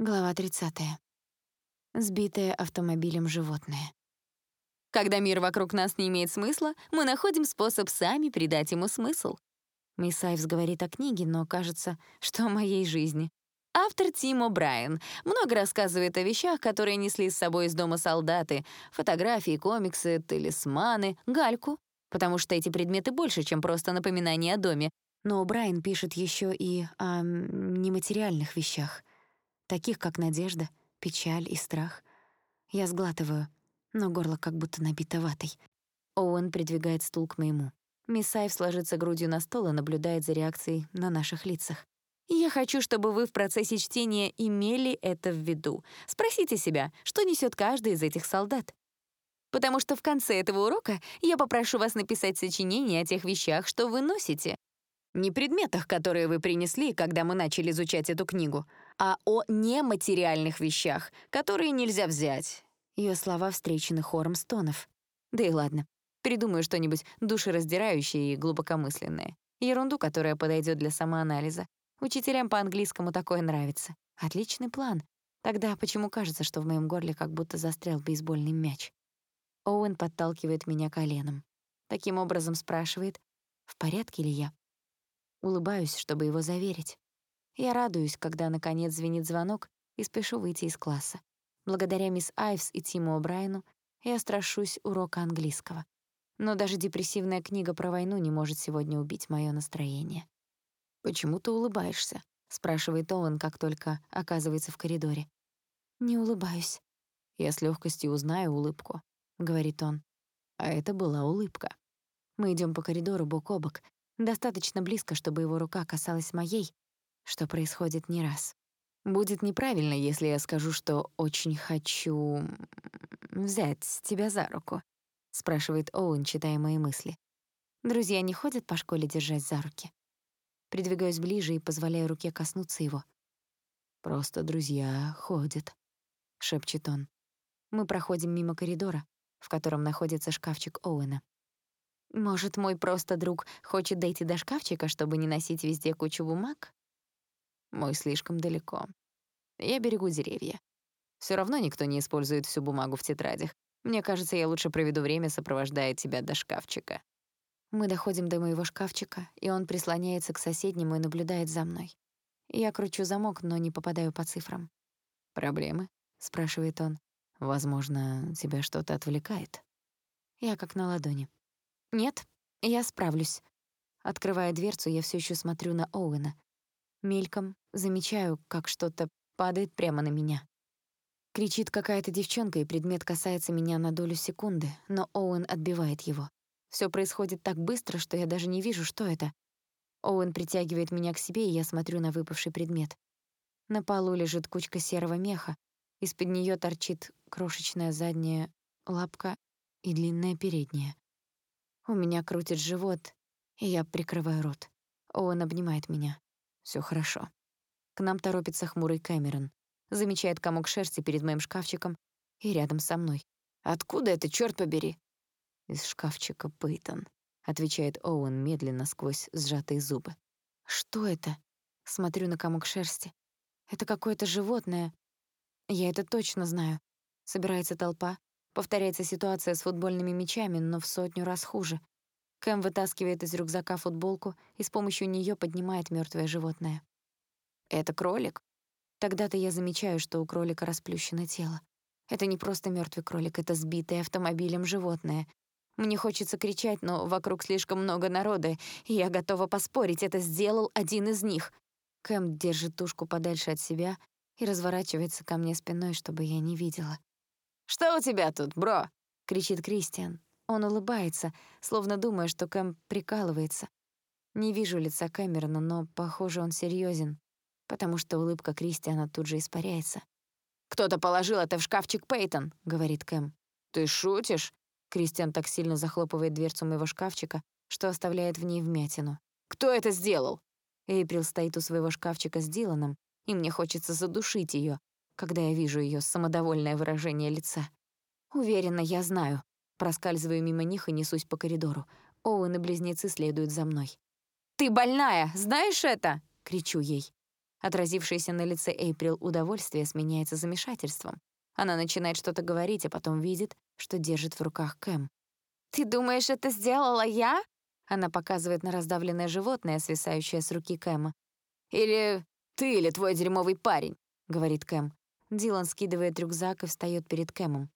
Глава 30. Сбитое автомобилем животное. Когда мир вокруг нас не имеет смысла, мы находим способ сами придать ему смысл. Мисс Айвс говорит о книге, но кажется, что о моей жизни. Автор Тим О'Брайен много рассказывает о вещах, которые несли с собой из дома солдаты, фотографии, комиксы, талисманы, гальку, потому что эти предметы больше, чем просто напоминание о доме. Но О'Брайен пишет еще и о нематериальных вещах — таких как надежда, печаль и страх. Я сглатываю, но горло как будто набито ватой. Оуэн придвигает стул к моему. Мисс Айв ложится грудью на стол и наблюдает за реакцией на наших лицах. «Я хочу, чтобы вы в процессе чтения имели это в виду. Спросите себя, что несет каждый из этих солдат. Потому что в конце этого урока я попрошу вас написать сочинение о тех вещах, что вы носите. Не предметах, которые вы принесли, когда мы начали изучать эту книгу, а о нематериальных вещах, которые нельзя взять. Ее слова встречены хором стонов. Да и ладно. Придумаю что-нибудь душераздирающее и глубокомысленное. Ерунду, которая подойдет для самоанализа. Учителям по английскому такое нравится. Отличный план. Тогда почему кажется, что в моем горле как будто застрял бейсбольный мяч? Оуэн подталкивает меня коленом. Таким образом спрашивает, в порядке ли я. Улыбаюсь, чтобы его заверить. Я радуюсь, когда, наконец, звенит звонок, и спешу выйти из класса. Благодаря мисс Айвс и Тиму О'Брайену я страшусь урока английского. Но даже депрессивная книга про войну не может сегодня убить моё настроение. «Почему ты улыбаешься?» — спрашивает Оуэн, как только оказывается в коридоре. «Не улыбаюсь». «Я с лёгкостью узнаю улыбку», — говорит он. А это была улыбка. Мы идём по коридору бок о бок, достаточно близко, чтобы его рука касалась моей, что происходит не раз. Будет неправильно, если я скажу, что очень хочу взять тебя за руку, спрашивает Оуэн, читая мои мысли. Друзья не ходят по школе держать за руки. Придвигаюсь ближе и позволяю руке коснуться его. Просто друзья ходят, шепчет он. Мы проходим мимо коридора, в котором находится шкафчик Оуэна. Может, мой просто друг хочет дойти до шкафчика, чтобы не носить везде кучу бумаг? Мой слишком далеко. Я берегу деревья. Все равно никто не использует всю бумагу в тетрадях. Мне кажется, я лучше проведу время, сопровождая тебя до шкафчика. Мы доходим до моего шкафчика, и он прислоняется к соседнему и наблюдает за мной. Я кручу замок, но не попадаю по цифрам. «Проблемы?» — спрашивает он. «Возможно, тебя что-то отвлекает?» Я как на ладони. «Нет, я справлюсь». Открывая дверцу, я все еще смотрю на Оуэна. Мельком замечаю, как что-то падает прямо на меня. Кричит какая-то девчонка, и предмет касается меня на долю секунды, но Оуэн отбивает его. Всё происходит так быстро, что я даже не вижу, что это. Оуэн притягивает меня к себе, и я смотрю на выпавший предмет. На полу лежит кучка серого меха, из-под неё торчит крошечная задняя лапка и длинная передняя. У меня крутит живот, и я прикрываю рот. Оуэн обнимает меня. Все хорошо. К нам торопится хмурый Кэмерон. Замечает комок шерсти перед моим шкафчиком и рядом со мной. «Откуда это, черт побери?» «Из шкафчика Пейтон», — отвечает Оуэн медленно сквозь сжатые зубы. «Что это?» Смотрю на комок шерсти. «Это какое-то животное. Я это точно знаю. Собирается толпа. Повторяется ситуация с футбольными мячами, но в сотню раз хуже. Кэм вытаскивает из рюкзака футболку и с помощью неё поднимает мёртвое животное. «Это кролик?» Тогда-то я замечаю, что у кролика расплющено тело. Это не просто мёртвый кролик, это сбитое автомобилем животное. Мне хочется кричать, но вокруг слишком много народа, и я готова поспорить, это сделал один из них. Кэм держит тушку подальше от себя и разворачивается ко мне спиной, чтобы я не видела. «Что у тебя тут, бро?» — кричит Кристиан. Он улыбается, словно думая, что Кэм прикалывается. Не вижу лица Кэмерона, но, похоже, он серьёзен, потому что улыбка Кристиана тут же испаряется. «Кто-то положил это в шкафчик Пейтон», — говорит Кэм. «Ты шутишь?» Кристиан так сильно захлопывает дверцу моего шкафчика, что оставляет в ней вмятину. «Кто это сделал?» Эйприл стоит у своего шкафчика с Диланом, и мне хочется задушить её, когда я вижу её самодовольное выражение лица. Уверена, я знаю, Проскальзываю мимо них и несусь по коридору. Оуэн и близнецы следуют за мной. «Ты больная, знаешь это?» — кричу ей. Отразившееся на лице Эйприл удовольствие сменяется замешательством. Она начинает что-то говорить, а потом видит, что держит в руках Кэм. «Ты думаешь, это сделала я?» Она показывает на раздавленное животное, свисающее с руки Кэма. «Или ты, или твой дерьмовый парень», — говорит Кэм. Дилан скидывает рюкзак и встает перед Кэмом.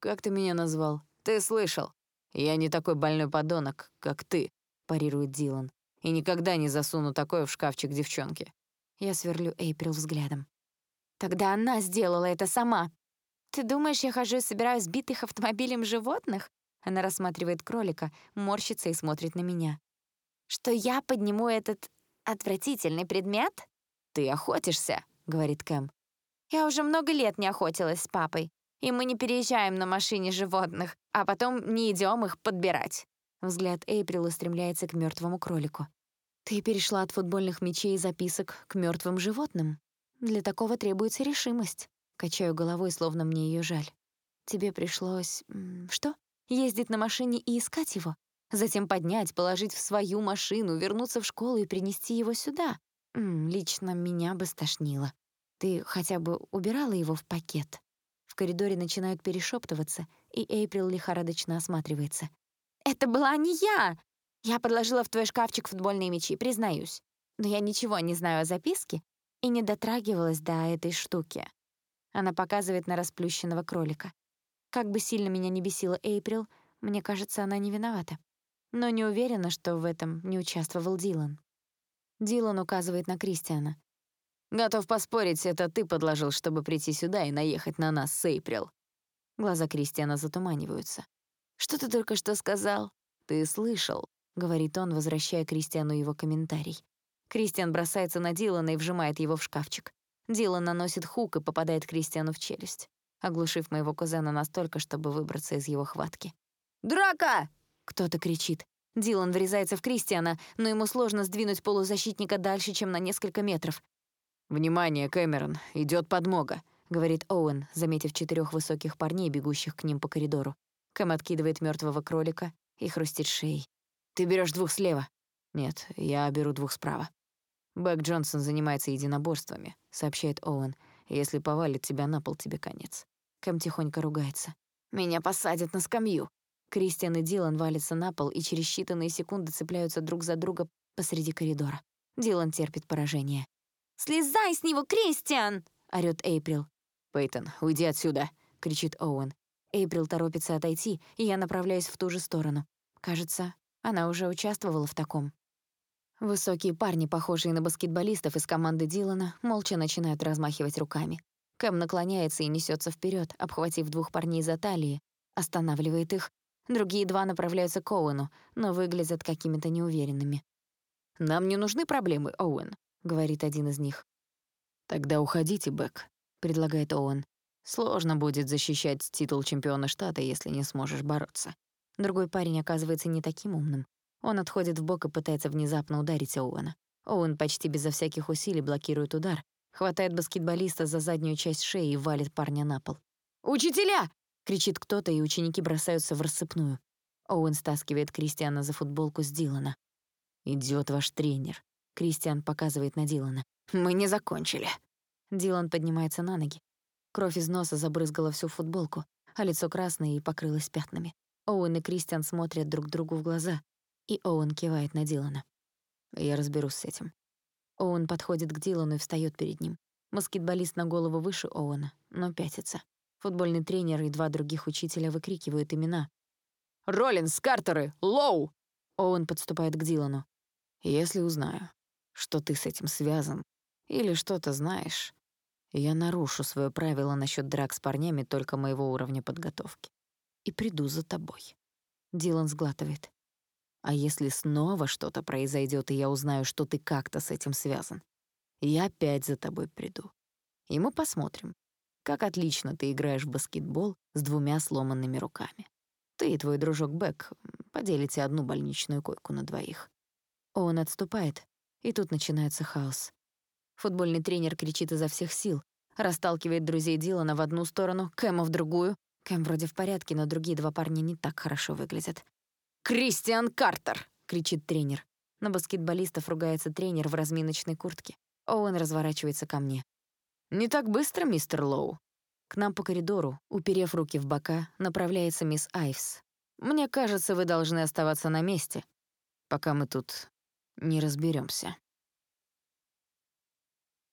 «Как ты меня назвал? Ты слышал? Я не такой больной подонок, как ты», — парирует Дилан. «И никогда не засуну такое в шкафчик девчонки». Я сверлю Эйприл взглядом. «Тогда она сделала это сама. Ты думаешь, я хожу и собираю сбитых автомобилем животных?» Она рассматривает кролика, морщится и смотрит на меня. «Что я подниму этот отвратительный предмет?» «Ты охотишься», — говорит Кэм. «Я уже много лет не охотилась с папой, и мы не переезжаем на машине животных, а потом не идем их подбирать». Взгляд Эйприл устремляется к мертвому кролику. «Ты перешла от футбольных мячей и записок к мертвым животным. Для такого требуется решимость». Качаю головой, словно мне ее жаль. «Тебе пришлось... что?» Ездить на машине и искать его. Затем поднять, положить в свою машину, вернуться в школу и принести его сюда. М -м, лично меня бы стошнило. Ты хотя бы убирала его в пакет? В коридоре начинают перешептываться, и Эйприл лихорадочно осматривается. «Это была не я! Я подложила в твой шкафчик футбольные мячи, признаюсь. Но я ничего не знаю о записке и не дотрагивалась до этой штуки». Она показывает на расплющенного кролика. Как бы сильно меня не бесила Эйприл, мне кажется, она не виновата. Но не уверена, что в этом не участвовал Дилан. Дилан указывает на Кристиана. «Готов поспорить, это ты подложил, чтобы прийти сюда и наехать на нас с Эйприл». Глаза Кристиана затуманиваются. «Что ты только что сказал?» «Ты слышал», — говорит он, возвращая Кристиану его комментарий. Кристиан бросается на Дилана и вжимает его в шкафчик. Дилан наносит хук и попадает Кристиану в челюсть оглушив моего кузена настолько, чтобы выбраться из его хватки. «Драка!» — кто-то кричит. Дилан врезается в Кристиана, но ему сложно сдвинуть полузащитника дальше, чем на несколько метров. «Внимание, Кэмерон, идет подмога», — говорит Оуэн, заметив четырех высоких парней, бегущих к ним по коридору. Кэм откидывает мертвого кролика и хрустит шеей. «Ты берешь двух слева?» «Нет, я беру двух справа». «Бэк Джонсон занимается единоборствами», — сообщает Оуэн. «Если повалит тебя на пол, тебе конец». Кэм тихонько ругается. «Меня посадят на скамью». Кристиан и Дилан валятся на пол и через считанные секунды цепляются друг за друга посреди коридора. Дилан терпит поражение. «Слезай с него, Кристиан!» — орёт Эйприл. «Пейтон, уйди отсюда!» — кричит Оуэн. Эйприл торопится отойти, и я направляюсь в ту же сторону. Кажется, она уже участвовала в таком. Высокие парни, похожие на баскетболистов из команды Дилана, молча начинают размахивать руками. Кэм наклоняется и несется вперед, обхватив двух парней за талии, останавливает их. Другие два направляются к Оуэну, но выглядят какими-то неуверенными. «Нам не нужны проблемы, Оуэн», — говорит один из них. «Тогда уходите, Бэк», — предлагает Оуэн. «Сложно будет защищать титул чемпиона штата, если не сможешь бороться». Другой парень оказывается не таким умным. Он отходит в бок и пытается внезапно ударить Оуэна. Оуэн почти безо всяких усилий блокирует удар, Хватает баскетболиста за заднюю часть шеи и валит парня на пол. «Учителя!» — кричит кто-то, и ученики бросаются в рассыпную. Оуэн стаскивает Кристиана за футболку с Дилана. «Идёт ваш тренер», — Кристиан показывает на Дилана. «Мы не закончили». Дилан поднимается на ноги. Кровь из носа забрызгала всю футболку, а лицо красное и покрылось пятнами. Оуэн и Кристиан смотрят друг другу в глаза, и Оуэн кивает на Дилана. «Я разберусь с этим. Оуэн подходит к Дилану и встаёт перед ним. Баскетболист на голову выше Оуэна, но пятится. Футбольный тренер и два других учителя выкрикивают имена. «Роллинс, Картеры! Лоу!» Оуэн подступает к Дилану. «Если узнаю, что ты с этим связан, или что-то знаешь, я нарушу своё правило насчёт драк с парнями только моего уровня подготовки. И приду за тобой». Дилан сглатывает. А если снова что-то произойдет, и я узнаю, что ты как-то с этим связан, я опять за тобой приду. И мы посмотрим, как отлично ты играешь в баскетбол с двумя сломанными руками. Ты и твой дружок Бэк поделите одну больничную койку на двоих. Он отступает, и тут начинается хаос. Футбольный тренер кричит изо всех сил, расталкивает друзей Дилана в одну сторону, Кэма в другую. Кэм вроде в порядке, но другие два парня не так хорошо выглядят. «Кристиан Картер!» — кричит тренер. На баскетболистов ругается тренер в разминочной куртке. Оуэн разворачивается ко мне. «Не так быстро, мистер Лоу». К нам по коридору, уперев руки в бока, направляется мисс Айвс. «Мне кажется, вы должны оставаться на месте, пока мы тут не разберемся.